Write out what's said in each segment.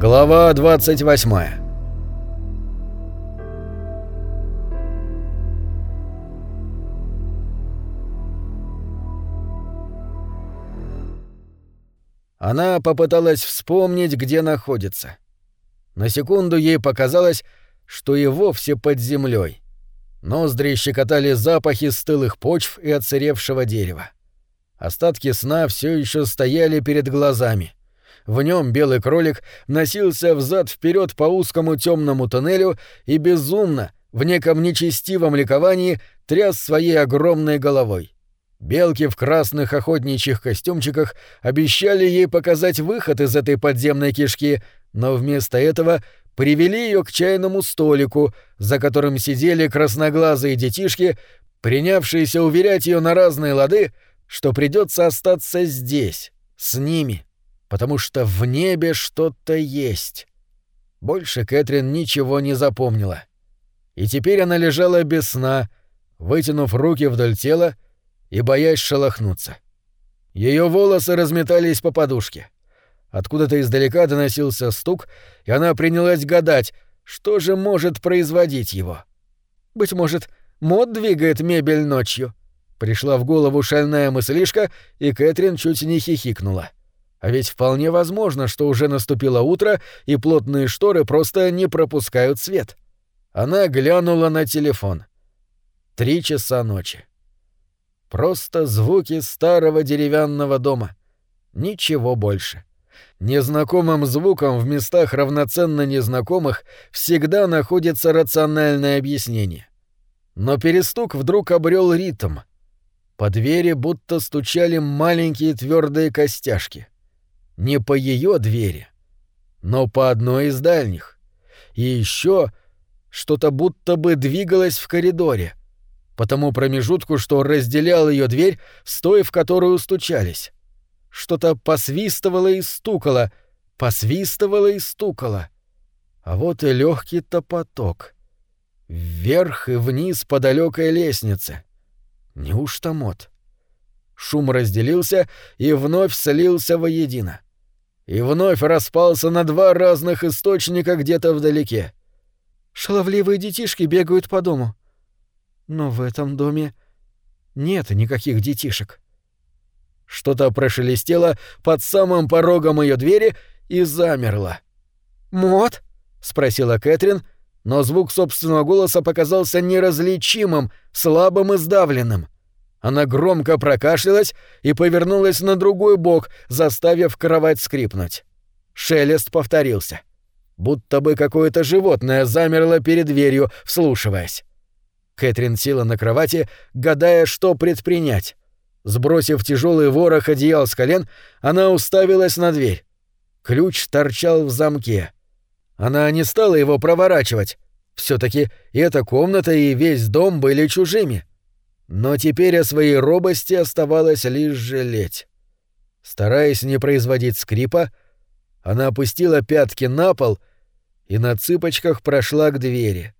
Глава 28 Она попыталась вспомнить, где находится. На секунду ей показалось, что и вовсе под землей. Ноздри щекотали запахи стылых почв и отсыревшего дерева. Остатки сна все еще стояли перед глазами. В нем белый кролик носился взад вперед по узкому темному тоннелю и безумно, в неком нечестивом ликовании, тряс своей огромной головой. Белки в красных охотничьих костюмчиках обещали ей показать выход из этой подземной кишки, но вместо этого привели ее к чайному столику, за которым сидели красноглазые детишки, принявшиеся уверять ее на разные лады, что придется остаться здесь, с ними, потому что в небе что-то есть. Больше Кэтрин ничего не запомнила. И теперь она лежала без сна, вытянув руки вдоль тела и боясь шелохнуться. Ее волосы разметались по подушке. Откуда-то издалека доносился стук, и она принялась гадать, что же может производить его. Быть может, мод двигает мебель ночью — Пришла в голову шальная мыслишка, и Кэтрин чуть не хихикнула. А ведь вполне возможно, что уже наступило утро, и плотные шторы просто не пропускают свет. Она глянула на телефон. Три часа ночи. Просто звуки старого деревянного дома. Ничего больше. Незнакомым звуком в местах равноценно незнакомых всегда находится рациональное объяснение. Но перестук вдруг обрел ритм — по двери будто стучали маленькие твердые костяшки. Не по ее двери, но по одной из дальних. И еще что-то будто бы двигалось в коридоре, по тому промежутку, что разделял ее дверь с той, в которую стучались. Что-то посвистывало и стукало, посвистывало и стукало. А вот и легкий топоток. Вверх и вниз по далекой лестнице — Неужто мод? Шум разделился и вновь слился воедино. И вновь распался на два разных источника где-то вдалеке. Шаловливые детишки бегают по дому. Но в этом доме нет никаких детишек. Что-то прошелестело под самым порогом ее двери и замерло. «Мот?» — спросила Кэтрин, но звук собственного голоса показался неразличимым, слабым и сдавленным. Она громко прокашлялась и повернулась на другой бок, заставив кровать скрипнуть. Шелест повторился. Будто бы какое-то животное замерло перед дверью, вслушиваясь. Кэтрин села на кровати, гадая, что предпринять. Сбросив тяжелый ворох одеял с колен, она уставилась на дверь. Ключ торчал в замке. Она не стала его проворачивать. все таки эта комната и весь дом были чужими. Но теперь о своей робости оставалось лишь жалеть. Стараясь не производить скрипа, она опустила пятки на пол и на цыпочках прошла к двери.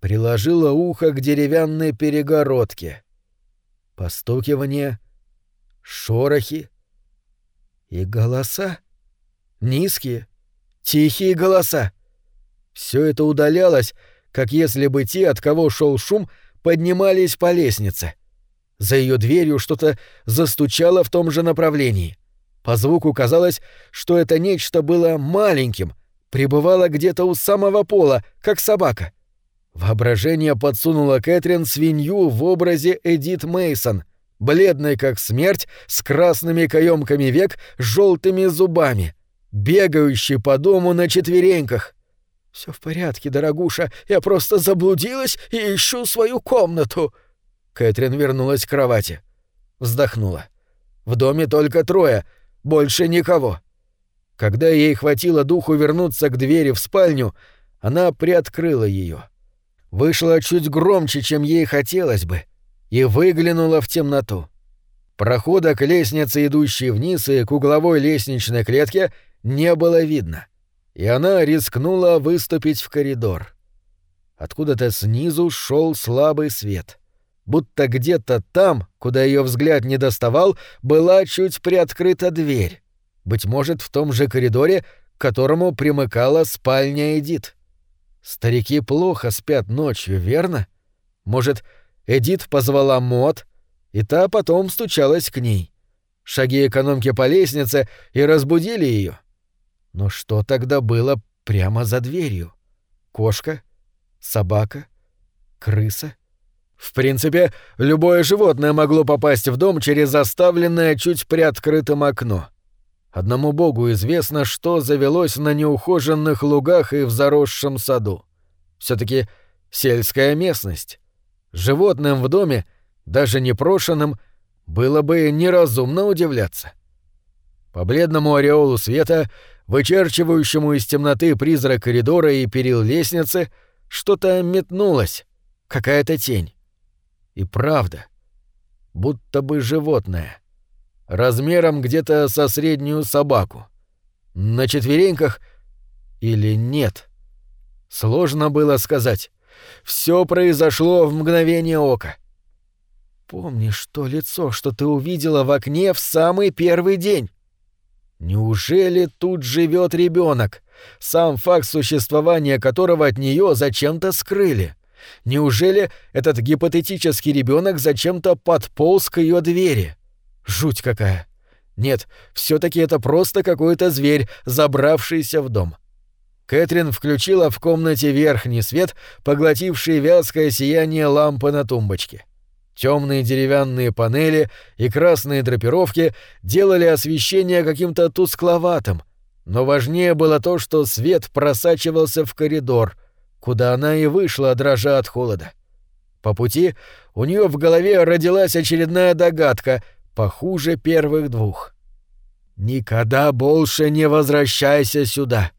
Приложила ухо к деревянной перегородке. Постукивание, шорохи и голоса. Низкие, Тихие голоса. Все это удалялось, как если бы те, от кого шел шум, поднимались по лестнице. За ее дверью что-то застучало в том же направлении. По звуку казалось, что это нечто было маленьким, пребывало где-то у самого пола, как собака. Воображение подсунуло Кэтрин свинью в образе Эдит Мейсон, бледной как смерть, с красными каемками век, с желтыми зубами бегающий по дому на четвереньках. Все в порядке, дорогуша, я просто заблудилась и ищу свою комнату. Кэтрин вернулась к кровати. Вздохнула. В доме только трое, больше никого. Когда ей хватило духу вернуться к двери в спальню, она приоткрыла ее. Вышла чуть громче, чем ей хотелось бы, и выглянула в темноту. Прохода к лестнице, идущей вниз, и к угловой лестничной клетке не было видно, и она рискнула выступить в коридор. Откуда-то снизу шел слабый свет. Будто где-то там, куда ее взгляд не доставал, была чуть приоткрыта дверь. Быть может, в том же коридоре, к которому примыкала спальня Эдит. Старики плохо спят ночью, верно? Может, Эдит позвала Мот, и та потом стучалась к ней. Шаги экономки по лестнице и разбудили ее. Но что тогда было прямо за дверью? Кошка? Собака? Крыса? В принципе, любое животное могло попасть в дом через заставленное чуть приоткрытым окно. Одному богу известно, что завелось на неухоженных лугах и в заросшем саду. все таки сельская местность. Животным в доме, даже непрошенным, было бы неразумно удивляться. По бледному ореолу света, вычерчивающему из темноты призрак коридора и перил лестницы, что-то метнулось, какая-то тень. И правда, будто бы животное — размером где-то со среднюю собаку. На четвереньках или нет? Сложно было сказать. Все произошло в мгновение ока. Помнишь то лицо, что ты увидела в окне в самый первый день? Неужели тут живет ребенок, сам факт существования которого от нее зачем-то скрыли? Неужели этот гипотетический ребенок зачем-то подполз к ее двери? Жуть какая. Нет, все таки это просто какой-то зверь, забравшийся в дом. Кэтрин включила в комнате верхний свет, поглотивший вязкое сияние лампы на тумбочке. Темные деревянные панели и красные драпировки делали освещение каким-то тускловатым, но важнее было то, что свет просачивался в коридор, куда она и вышла, дрожа от холода. По пути у нее в голове родилась очередная догадка — похуже первых двух. «Никогда больше не возвращайся сюда!»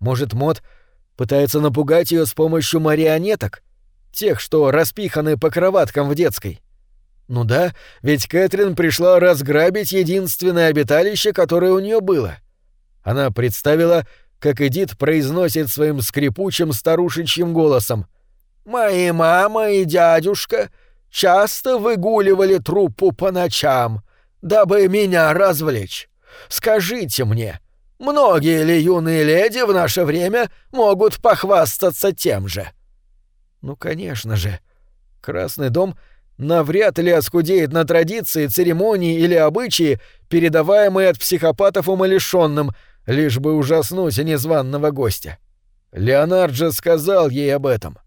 Может, Мот пытается напугать ее с помощью марионеток? Тех, что распиханы по кроваткам в детской? Ну да, ведь Кэтрин пришла разграбить единственное обиталище, которое у нее было. Она представила, как Эдит произносит своим скрипучим старушечьим голосом «Мои мама и дядюшка часто выгуливали труппу по ночам, дабы меня развлечь. Скажите мне, многие ли юные леди в наше время могут похвастаться тем же? Ну, конечно же. Красный дом навряд ли оскудеет на традиции, церемонии или обычаи, передаваемые от психопатов умалишенным, лишь бы ужаснуть незваного гостя. Леонард же сказал ей об этом.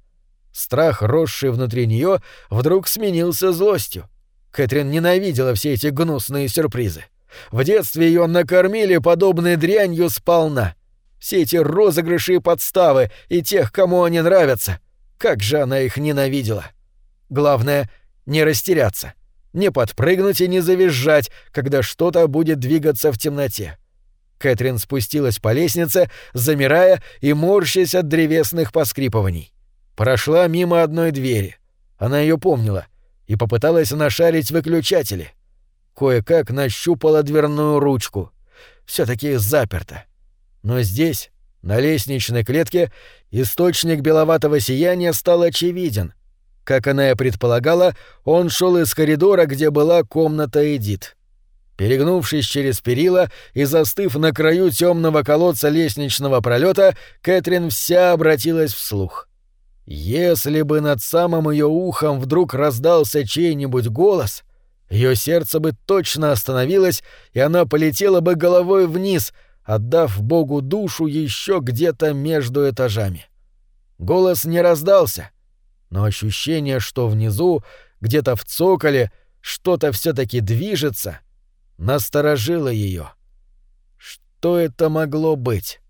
Страх, росший внутри нее, вдруг сменился злостью. Кэтрин ненавидела все эти гнусные сюрпризы. В детстве ее накормили подобной дрянью сполна. Все эти розыгрыши и подставы, и тех, кому они нравятся. Как же она их ненавидела. Главное — не растеряться, не подпрыгнуть и не завизжать, когда что-то будет двигаться в темноте. Кэтрин спустилась по лестнице, замирая и морщась от древесных поскрипываний. Прошла мимо одной двери. Она ее помнила и попыталась нашарить выключатели. Кое-как нащупала дверную ручку. все таки заперто. Но здесь, на лестничной клетке, источник беловатого сияния стал очевиден. Как она и предполагала, он шел из коридора, где была комната Эдит. Перегнувшись через перила и застыв на краю темного колодца лестничного пролета, Кэтрин вся обратилась вслух. Если бы над самым ее ухом вдруг раздался чей-нибудь голос, ее сердце бы точно остановилось, и она полетела бы головой вниз, отдав Богу душу еще где-то между этажами. Голос не раздался, но ощущение, что внизу, где-то в цоколе, что-то все-таки движется, насторожило ее. Что это могло быть?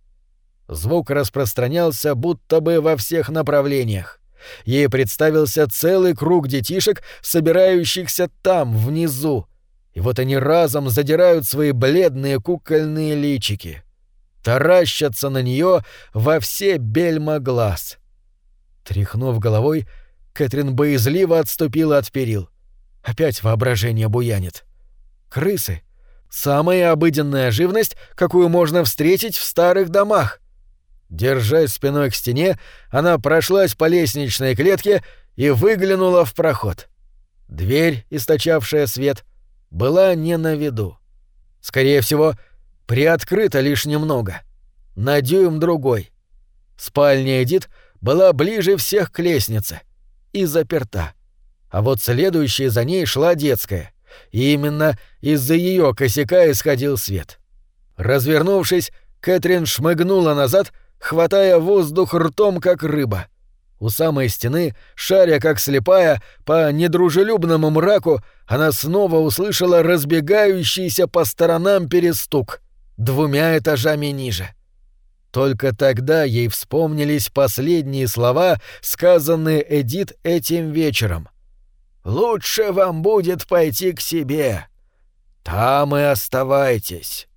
Звук распространялся будто бы во всех направлениях. Ей представился целый круг детишек, собирающихся там, внизу. И вот они разом задирают свои бледные кукольные личики. Таращатся на нее во все бельма глаз. Тряхнув головой, Кэтрин боязливо отступила от перил. Опять воображение буянит. Крысы — самая обыденная живность, какую можно встретить в старых домах — Держась спиной к стене, она прошлась по лестничной клетке и выглянула в проход. Дверь, источавшая свет, была не на виду. Скорее всего, приоткрыта лишь немного. на дюйм другой. Спальня Эдит была ближе всех к лестнице и заперта. А вот следующей за ней шла детская, и именно из-за ее косяка исходил свет. Развернувшись, Кэтрин шмыгнула назад, хватая воздух ртом, как рыба. У самой стены, шаря как слепая, по недружелюбному мраку, она снова услышала разбегающийся по сторонам перестук, двумя этажами ниже. Только тогда ей вспомнились последние слова, сказанные Эдит этим вечером. «Лучше вам будет пойти к себе. Там и оставайтесь».